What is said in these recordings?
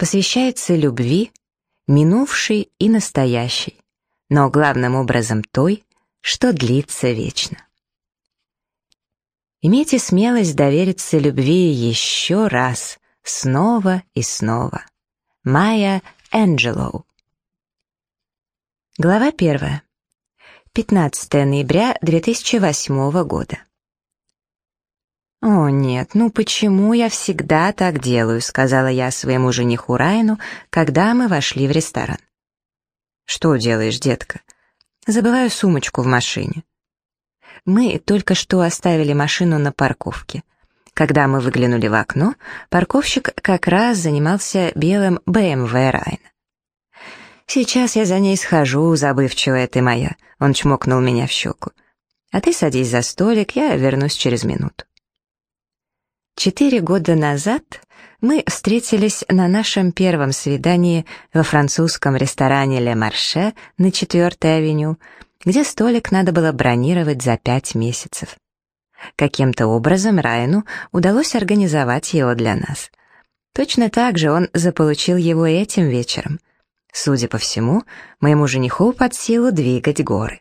посвящается любви, минувшей и настоящей, но главным образом той, что длится вечно. Имейте смелость довериться любви еще раз, снова и снова. Майя Энджелоу. Глава первая. 15 ноября 2008 года. «О, нет, ну почему я всегда так делаю?» — сказала я своему жениху Райну, когда мы вошли в ресторан. «Что делаешь, детка?» «Забываю сумочку в машине». Мы только что оставили машину на парковке. Когда мы выглянули в окно, парковщик как раз занимался белым BMW Райна. «Сейчас я за ней схожу, забывчивая ты моя», — он чмокнул меня в щеку. «А ты садись за столик, я вернусь через минуту». Четыре года назад мы встретились на нашем первом свидании во французском ресторане «Ле Марше» на 4-й авеню, где столик надо было бронировать за пять месяцев. Каким-то образом Райну удалось организовать его для нас. Точно так же он заполучил его этим вечером. Судя по всему, моему жениху под силу двигать горы.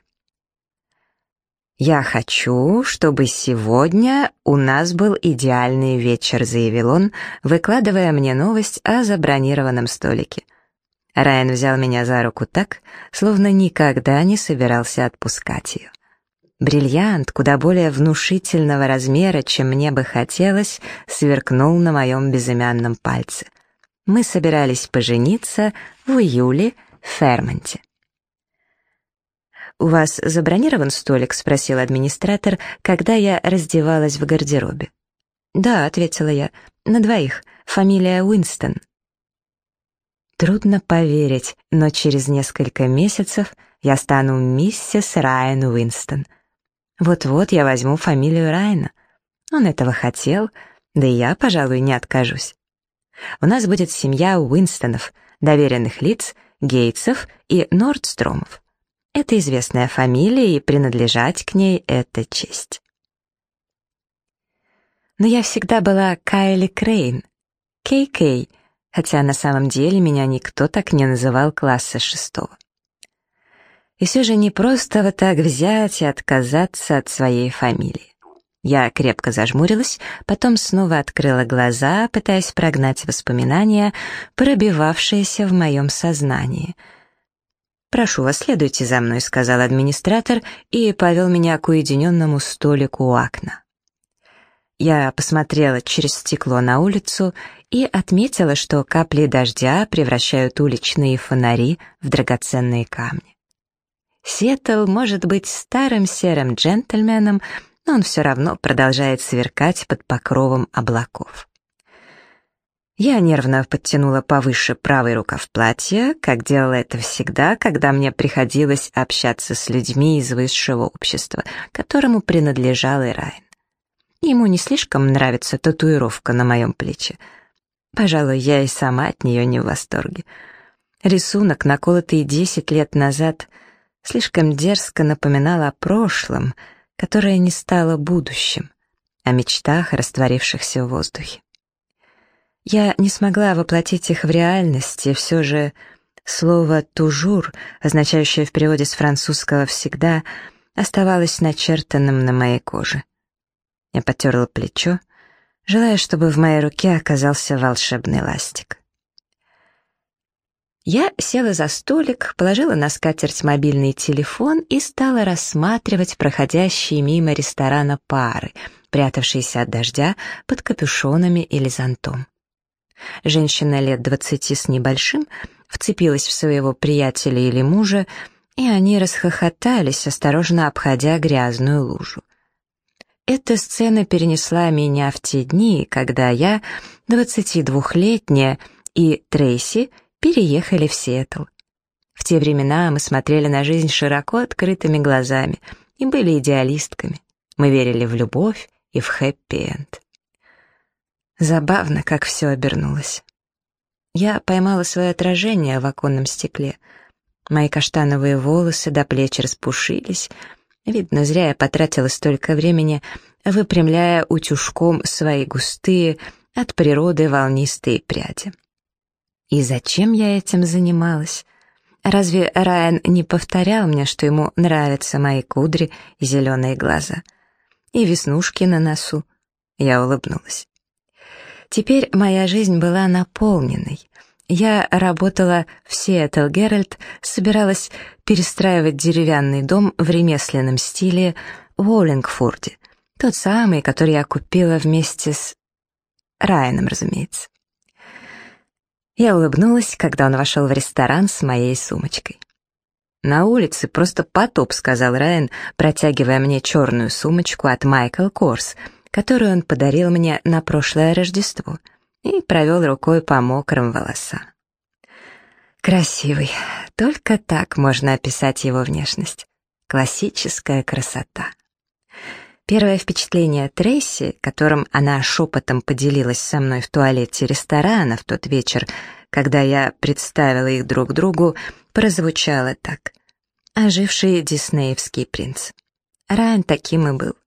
«Я хочу, чтобы сегодня у нас был идеальный вечер», — заявил он, выкладывая мне новость о забронированном столике. Райан взял меня за руку так, словно никогда не собирался отпускать ее. Бриллиант, куда более внушительного размера, чем мне бы хотелось, сверкнул на моем безымянном пальце. Мы собирались пожениться в июле в Фермонте. «У вас забронирован столик?» — спросил администратор, когда я раздевалась в гардеробе. «Да», — ответила я, — «на двоих. Фамилия Уинстон». Трудно поверить, но через несколько месяцев я стану миссис Райан Уинстон. Вот-вот я возьму фамилию Райана. Он этого хотел, да и я, пожалуй, не откажусь. У нас будет семья Уинстонов, доверенных лиц, Гейтсов и Нордстромов. Это известная фамилия, и принадлежать к ней — это честь. Но я всегда была Кайли Крейн, Кей-Кей, хотя на самом деле меня никто так не называл класса шестого. И все же не просто вот так взять и отказаться от своей фамилии. Я крепко зажмурилась, потом снова открыла глаза, пытаясь прогнать воспоминания, пробивавшиеся в моем сознании — «Прошу вас, следуйте за мной», — сказал администратор и повел меня к уединенному столику у окна. Я посмотрела через стекло на улицу и отметила, что капли дождя превращают уличные фонари в драгоценные камни. Сиэтл может быть старым серым джентльменом, но он все равно продолжает сверкать под покровом облаков. Я нервно подтянула повыше правый рукав платья, как делала это всегда, когда мне приходилось общаться с людьми из высшего общества, которому принадлежал и Райан. Ему не слишком нравится татуировка на моем плече. Пожалуй, я и сама от нее не в восторге. Рисунок, наколотый десять лет назад, слишком дерзко напоминал о прошлом, которое не стало будущим, о мечтах, растворившихся в воздухе. Я не смогла воплотить их в реальность, и все же слово «тужур», означающее в переводе с французского «всегда», оставалось начертанным на моей коже. Я потерла плечо, желая, чтобы в моей руке оказался волшебный ластик. Я села за столик, положила на скатерть мобильный телефон и стала рассматривать проходящие мимо ресторана пары, прятавшиеся от дождя под капюшонами или зонтом. Женщина лет двадцати с небольшим вцепилась в своего приятеля или мужа, и они расхохотались, осторожно обходя грязную лужу. Эта сцена перенесла меня в те дни, когда я, 22-летняя, и Трейси переехали в Сиэтл. В те времена мы смотрели на жизнь широко открытыми глазами и были идеалистками. Мы верили в любовь и в хэппи-энд. Забавно, как все обернулось. Я поймала свое отражение в оконном стекле. Мои каштановые волосы до плеч распушились. Видно, зря я потратила столько времени, выпрямляя утюжком свои густые, от природы волнистые пряди. И зачем я этим занималась? Разве Райан не повторял мне, что ему нравятся мои кудри и зеленые глаза? И веснушки на носу? Я улыбнулась. Теперь моя жизнь была наполненной. Я работала в Сиэтл Геральт, собиралась перестраивать деревянный дом в ремесленном стиле в Уоллингфорде, тот самый, который я купила вместе с Райаном, разумеется. Я улыбнулась, когда он вошел в ресторан с моей сумочкой. «На улице просто потоп», — сказал Райан, протягивая мне черную сумочку от Майкл Корс, которую он подарил мне на прошлое Рождество, и провел рукой по мокрым волосам. Красивый. Только так можно описать его внешность. Классическая красота. Первое впечатление Трейси, которым она шепотом поделилась со мной в туалете ресторана в тот вечер, когда я представила их друг другу, прозвучало так. Оживший диснеевский принц. Райан таким и был.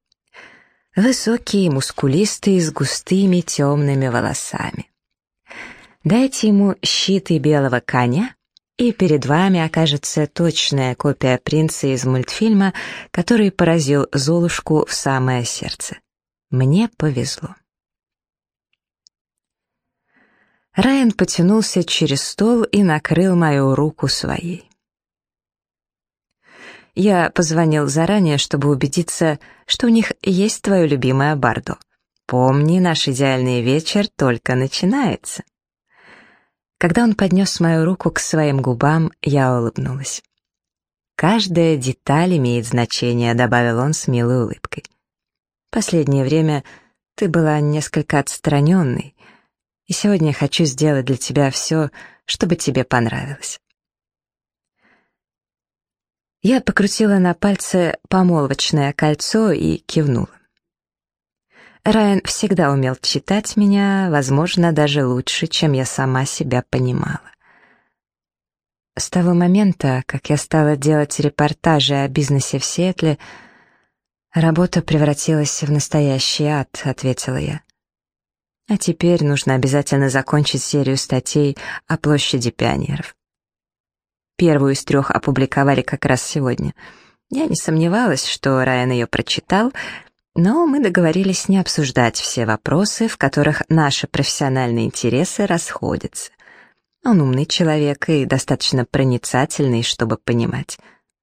Высокий, мускулистый, с густыми темными волосами. Дайте ему щиты белого коня, и перед вами окажется точная копия принца из мультфильма, который поразил Золушку в самое сердце. Мне повезло. Райан потянулся через стол и накрыл мою руку своей. Я позвонил заранее, чтобы убедиться, что у них есть твое любимое бардо. Помни, наш идеальный вечер только начинается. Когда он поднес мою руку к своим губам, я улыбнулась. «Каждая деталь имеет значение», — добавил он с милой улыбкой. «Последнее время ты была несколько отстраненной, и сегодня я хочу сделать для тебя все, чтобы тебе понравилось». Я покрутила на пальце помолвочное кольцо и кивнула. Райан всегда умел читать меня, возможно, даже лучше, чем я сама себя понимала. С того момента, как я стала делать репортажи о бизнесе в Сиэтле, работа превратилась в настоящий ад, ответила я. А теперь нужно обязательно закончить серию статей о площади пионеров. Первую из трех опубликовали как раз сегодня. Я не сомневалась, что Райан ее прочитал — но мы договорились не обсуждать все вопросы, в которых наши профессиональные интересы расходятся. Он умный человек и достаточно проницательный, чтобы понимать.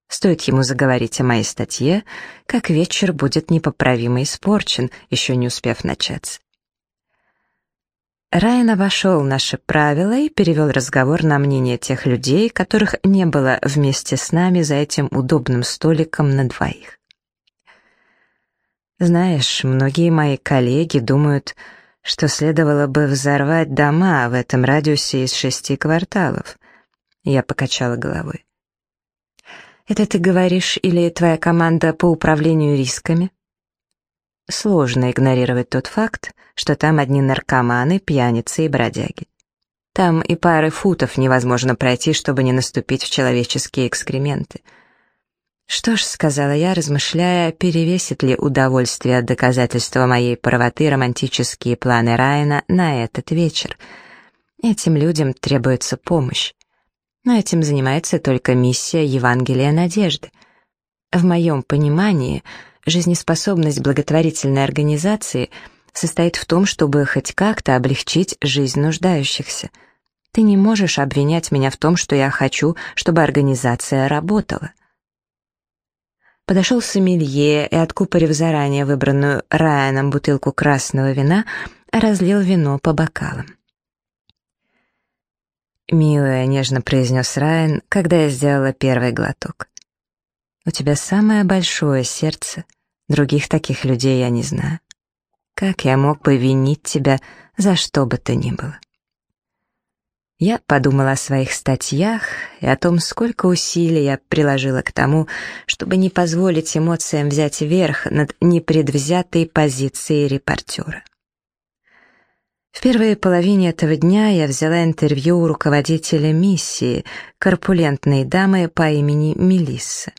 Стоит ему заговорить о моей статье, как вечер будет непоправимо испорчен, еще не успев начаться. Райан обошел наши правила и перевел разговор на мнение тех людей, которых не было вместе с нами за этим удобным столиком на двоих. Знаешь, многие мои коллеги думают, что следовало бы взорвать дома в этом радиусе из шести кварталов. Я покачала головой. Это ты говоришь или твоя команда по управлению рисками? Сложно игнорировать тот факт, что там одни наркоманы, пьяницы и бродяги. Там и пары футов невозможно пройти, чтобы не наступить в человеческие экскременты — «Что ж», — сказала я, размышляя, перевесит ли удовольствие от доказательства моей правоты романтические планы Райана на этот вечер. Этим людям требуется помощь. Но этим занимается только миссия Евангелия Надежды. В моем понимании, жизнеспособность благотворительной организации состоит в том, чтобы хоть как-то облегчить жизнь нуждающихся. Ты не можешь обвинять меня в том, что я хочу, чтобы организация работала. Подошел сомелье и, откупорив заранее выбранную Райаном бутылку красного вина, разлил вино по бокалам. «Милая», — нежно произнес Райан, когда я сделала первый глоток. «У тебя самое большое сердце. Других таких людей я не знаю. Как я мог бы винить тебя за что бы то ни было?» Я подумала о своих статьях и о том, сколько усилий я приложила к тому, чтобы не позволить эмоциям взять верх над непредвзятой позицией репортера. В первой половине этого дня я взяла интервью у руководителя миссии, корпулентной дамы по имени Мелисса.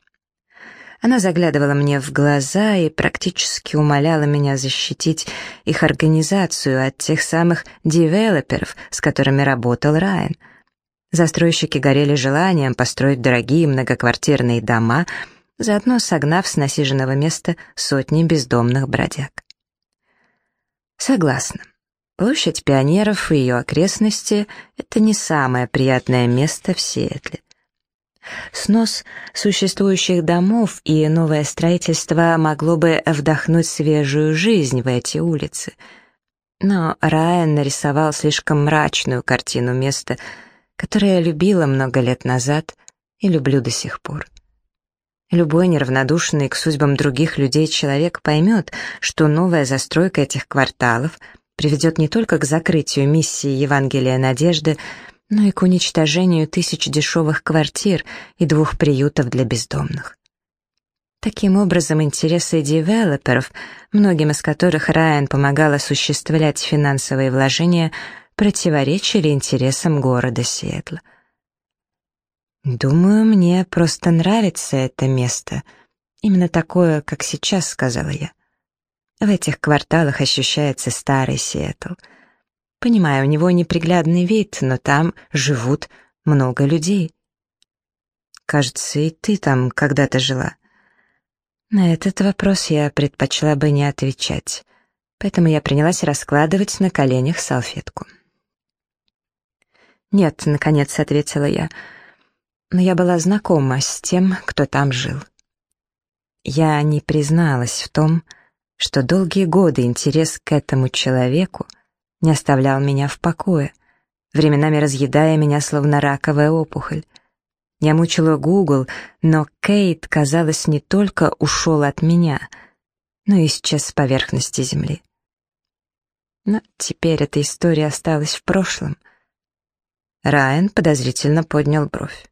Она заглядывала мне в глаза и практически умоляла меня защитить их организацию от тех самых девелоперов, с которыми работал Райан. Застройщики горели желанием построить дорогие многоквартирные дома, заодно согнав с насиженного места сотни бездомных бродяг. Согласна. Площадь пионеров и ее окрестности — это не самое приятное место в Сиэтле. Снос существующих домов и новое строительство могло бы вдохнуть свежую жизнь в эти улицы. Но Райан нарисовал слишком мрачную картину места, которое я любила много лет назад и люблю до сих пор. Любой неравнодушный к судьбам других людей человек поймет, что новая застройка этих кварталов приведет не только к закрытию миссии Евангелия Надежды, но и к уничтожению тысяч дешевых квартир и двух приютов для бездомных. Таким образом, интересы девелоперов, многим из которых Райан помогал осуществлять финансовые вложения, противоречили интересам города Сиэтла. «Думаю, мне просто нравится это место. Именно такое, как сейчас», — сказала я. «В этих кварталах ощущается старый Сиэтл». Понимаю, у него неприглядный вид, но там живут много людей. Кажется, и ты там когда-то жила. На этот вопрос я предпочла бы не отвечать, поэтому я принялась раскладывать на коленях салфетку. «Нет», — наконец ответила я, — «но я была знакома с тем, кто там жил». Я не призналась в том, что долгие годы интерес к этому человеку — не оставлял меня в покое, временами разъедая меня словно раковая опухоль. Я мучила Гугл, но Кейт, казалось, не только ушел от меня, но и исчез с поверхности земли. Но теперь эта история осталась в прошлом. Райан подозрительно поднял бровь.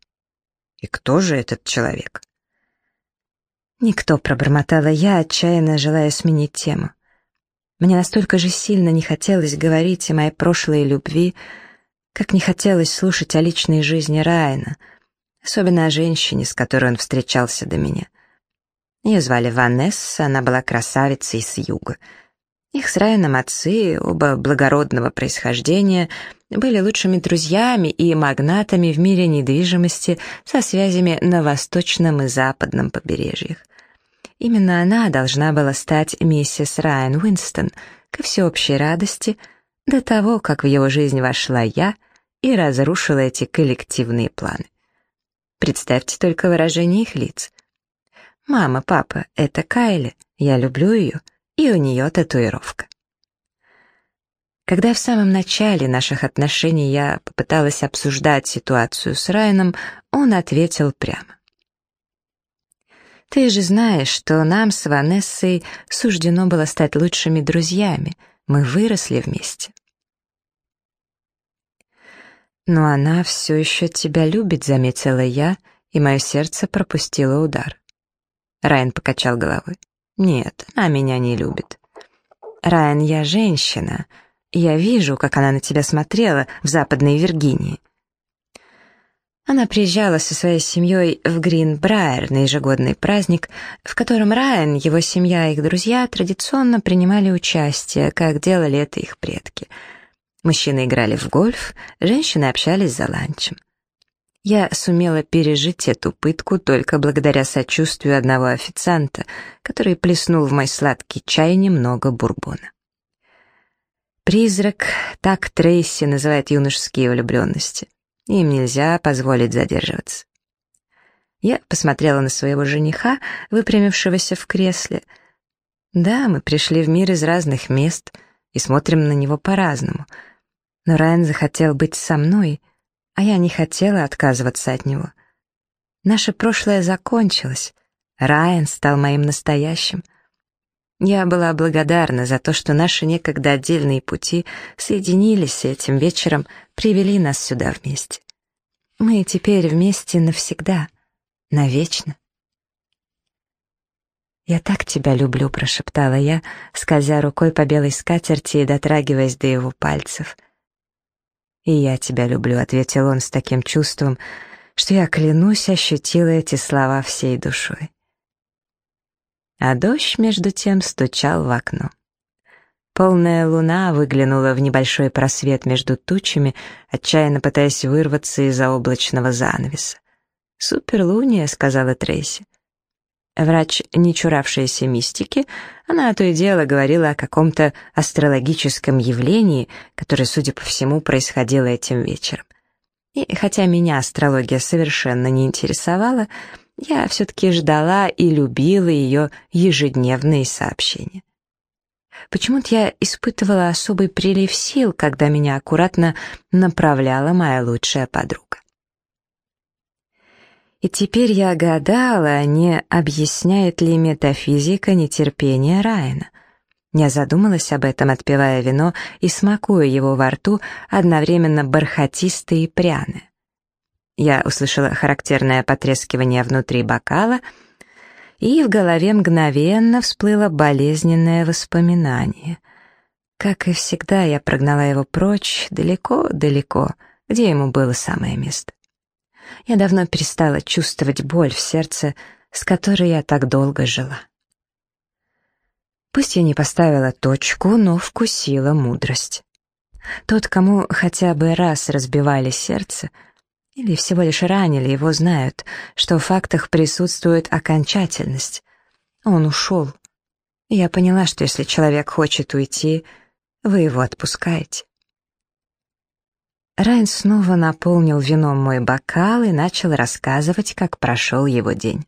«И кто же этот человек?» «Никто», — пробормотала я, отчаянно желая сменить тему. Мне настолько же сильно не хотелось говорить о моей прошлой любви, как не хотелось слушать о личной жизни Райана, особенно о женщине, с которой он встречался до меня. Ее звали Ванесса, она была красавицей с юга. Их с Райаном отцы, оба благородного происхождения, были лучшими друзьями и магнатами в мире недвижимости со связями на восточном и западном побережьях. Именно она должна была стать миссис Райан Уинстон, ко всеобщей радости, до того, как в его жизнь вошла я и разрушила эти коллективные планы. Представьте только выражение их лиц. «Мама, папа, это Кайли, я люблю ее, и у нее татуировка». Когда в самом начале наших отношений я попыталась обсуждать ситуацию с Райаном, он ответил прямо. Ты же знаешь, что нам с Ванессой суждено было стать лучшими друзьями. Мы выросли вместе. «Но она все еще тебя любит», — заметила я, и мое сердце пропустило удар. Райан покачал головой. «Нет, она меня не любит». «Райан, я женщина. Я вижу, как она на тебя смотрела в Западной Виргинии. Она приезжала со своей семьей в Гринбрайер на ежегодный праздник, в котором Райан, его семья и их друзья традиционно принимали участие, как делали это их предки. Мужчины играли в гольф, женщины общались за ланчем. Я сумела пережить эту пытку только благодаря сочувствию одного официанта, который плеснул в мой сладкий чай немного бурбона. Призрак, так Трейси называет юношеские влюбленности. Им нельзя позволить задерживаться. Я посмотрела на своего жениха, выпрямившегося в кресле. Да, мы пришли в мир из разных мест и смотрим на него по-разному. Но Райан захотел быть со мной, а я не хотела отказываться от него. Наше прошлое закончилось. Райан стал моим настоящим — я была благодарна за то, что наши некогда отдельные пути соединились и этим вечером привели нас сюда вместе. Мы теперь вместе навсегда, навечно. «Я так тебя люблю», — прошептала я, скользя рукой по белой скатерти и дотрагиваясь до его пальцев. «И я тебя люблю», — ответил он с таким чувством, что я, клянусь, ощутила эти слова всей душой. А дождь, между тем, стучал в окно. Полная луна выглянула в небольшой просвет между тучами, отчаянно пытаясь вырваться из-за облачного занавеса. «Суперлуния», — сказала Трейси. Врач, не чуравшаяся мистики, она то и дело говорила о каком-то астрологическом явлении, которое, судя по всему, происходило этим вечером. И хотя меня астрология совершенно не интересовала, я все-таки ждала и любила ее ежедневные сообщения. Почему-то я испытывала особый прилив сил, когда меня аккуратно направляла моя лучшая подруга. И теперь я гадала, не объясняет ли метафизика нетерпение Райана. Я задумалась об этом, отпивая вино и смакуя его во рту, одновременно бархатистое и пряное. Я услышала характерное потрескивание внутри бокала — и в голове мгновенно всплыло болезненное воспоминание. Как и всегда, я прогнала его прочь, далеко-далеко, где ему было самое место. Я давно перестала чувствовать боль в сердце, с которой я так долго жила. Пусть я не поставила точку, но вкусила мудрость. Тот, кому хотя бы раз разбивали сердце — или всего лишь ранили его, знают, что в фактах присутствует окончательность. Он ушел. я поняла, что если человек хочет уйти, вы его отпускаете. Райн снова наполнил вином мой бокал и начал рассказывать, как прошел его день.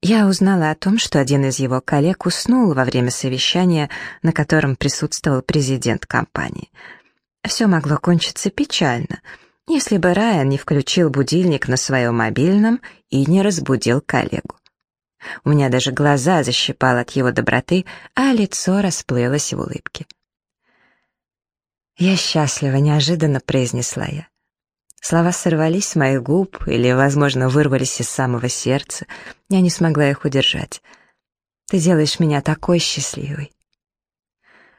Я узнала о том, что один из его коллег уснул во время совещания, на котором присутствовал президент компании. Все могло кончиться печально — если бы Райан не включил будильник на своем мобильном и не разбудил коллегу. У меня даже глаза защипало от его доброты, а лицо расплылось в улыбке. «Я счастлива», — неожиданно произнесла я. Слова сорвались с моих губ или, возможно, вырвались из самого сердца. Я не смогла их удержать. «Ты делаешь меня такой счастливой».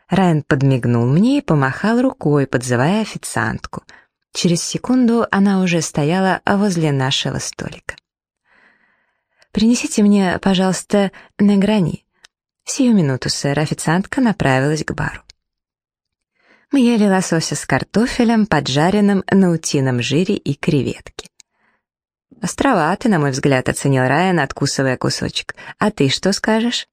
Райан подмигнул мне и помахал рукой, подзывая официантку — Через секунду она уже стояла возле нашего столика. «Принесите мне, пожалуйста, неграни». «Сию минуту, сэр», официантка направилась к бару. Мы ели лосося с картофелем, поджаренным на утином жире и креветки. «Островатый, на мой взгляд», — оценил Райан, откусывая кусочек. «А ты что скажешь?»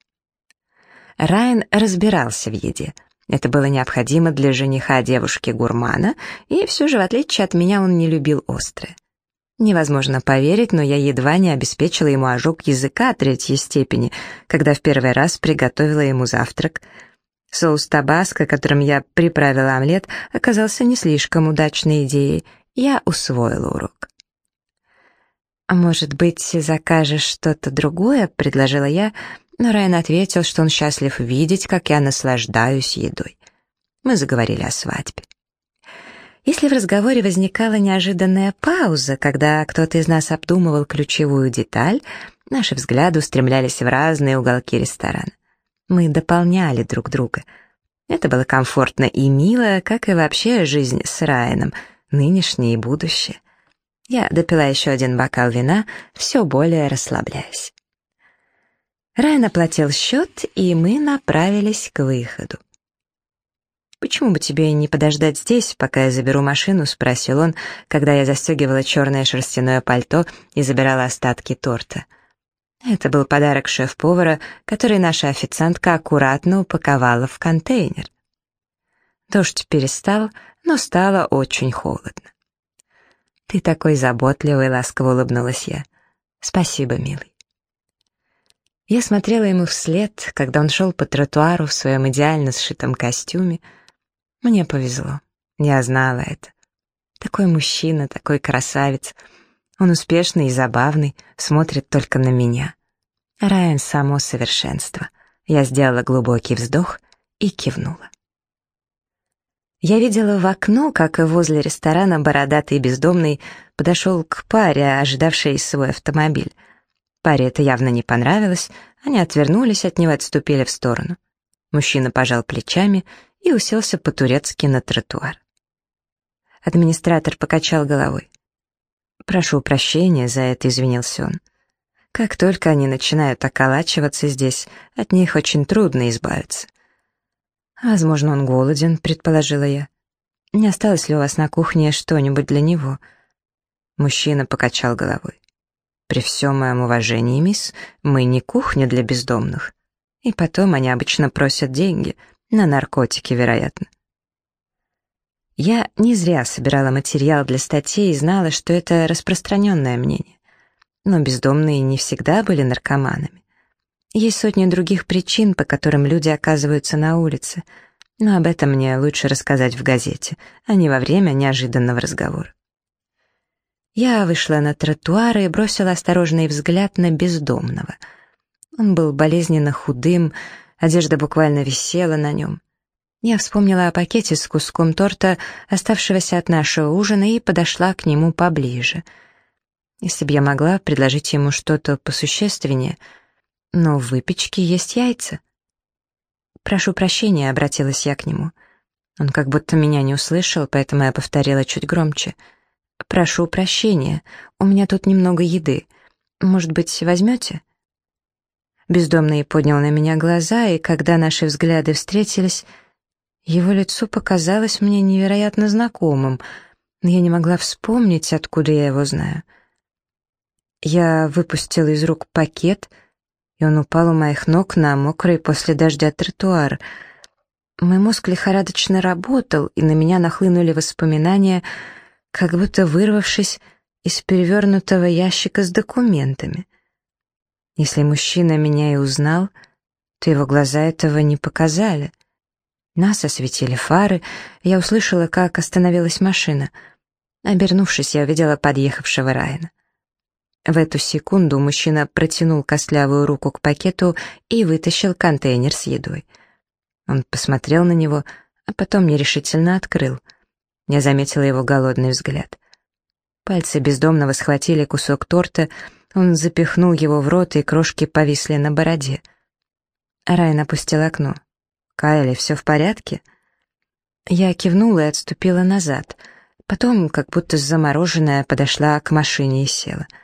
Райан разбирался в еде — это было необходимо для жениха девушки-гурмана, и все же, в отличие от меня, он не любил острое. Невозможно поверить, но я едва не обеспечила ему ожог языка третьей степени, когда в первый раз приготовила ему завтрак. Соус табаско, которым я приправила омлет, оказался не слишком удачной идеей. Я усвоила урок. «А может быть, закажешь что-то другое?» — предложила я, но Райан ответил, что он счастлив видеть, как я наслаждаюсь едой. Мы заговорили о свадьбе. Если в разговоре возникала неожиданная пауза, когда кто-то из нас обдумывал ключевую деталь, наши взгляды устремлялись в разные уголки ресторана. Мы дополняли друг друга. Это было комфортно и мило, как и вообще жизнь с Райаном, нынешнее и будущее. Я допила еще один бокал вина, все более расслабляясь. Райан оплатил счет, и мы направились к выходу. «Почему бы тебе не подождать здесь, пока я заберу машину?» — спросил он, когда я застегивала черное шерстяное пальто и забирала остатки торта. Это был подарок шеф-повара, который наша официантка аккуратно упаковала в контейнер. Дождь перестал, но стало очень холодно. «Ты такой заботливый», — ласково улыбнулась я. «Спасибо, милый». Я смотрела ему вслед, когда он шел по тротуару в своем идеально сшитом костюме. Мне повезло. Я знала это. Такой мужчина, такой красавец. Он успешный и забавный, смотрит только на меня. Райан — само совершенство. Я сделала глубокий вздох и кивнула. Я видела в окно, как возле ресторана бородатый бездомный подошел к паре, ожидавшей свой автомобиль. Паре это явно не понравилось, они отвернулись от него, отступили в сторону. Мужчина пожал плечами и уселся по-турецки на тротуар. Администратор покачал головой. «Прошу прощения за это», — извинился он. Как только они начинают околачиваться здесь, от них очень трудно избавиться. «Возможно, он голоден», — предположила я. «Не осталось ли у вас на кухне что-нибудь для него?» Мужчина покачал головой. «При всем моем уважении, мисс, мы не кухня для бездомных. И потом они обычно просят деньги, на наркотики, вероятно». Я не зря собирала материал для статей и знала, что это распространенное мнение. Но бездомные не всегда были наркоманами. Есть сотни других причин, по которым люди оказываются на улице, но об этом мне лучше рассказать в газете, а не во время неожиданного разговора. Я вышла на тротуар и бросила осторожный взгляд на бездомного. Он был болезненно худым, одежда буквально висела на нем. Я вспомнила о пакете с куском торта, оставшегося от нашего ужина, и подошла к нему поближе. Если бы я могла предложить ему что-то посущественнее — но в выпечке есть яйца. «Прошу прощения», — обратилась я к нему. Он как будто меня не услышал, поэтому я повторила чуть громче. «Прошу прощения, у меня тут немного еды. Может быть, возьмете?» Бездомный поднял на меня глаза, и когда наши взгляды встретились, его лицо показалось мне невероятно знакомым, но я не могла вспомнить, откуда я его знаю. Я выпустила из рук пакет — и он упал у моих ног на мокрый после дождя тротуар. Мой мозг лихорадочно работал, и на меня нахлынули воспоминания, как будто вырвавшись из перевернутого ящика с документами. Если мужчина меня и узнал, то его глаза этого не показали. Нас осветили фары, я услышала, как остановилась машина. Обернувшись, я увидела подъехавшего Райана. В эту секунду мужчина протянул костлявую руку к пакету и вытащил контейнер с едой. Он посмотрел на него, а потом нерешительно открыл. Я заметила его голодный взгляд. Пальцы бездомного схватили кусок торта, он запихнул его в рот, и крошки повисли на бороде. Райан опустил окно. «Кайли, все в порядке?» Я кивнула и отступила назад. Потом, как будто замороженная, подошла к машине и села —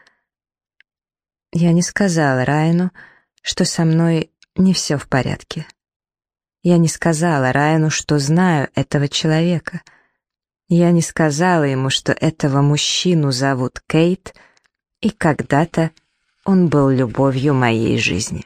я не сказала Райну, что со мной не все в порядке. Я не сказала Райну, что знаю этого человека. Я не сказала ему, что этого мужчину зовут Кейт, и когда-то он был любовью моей жизни.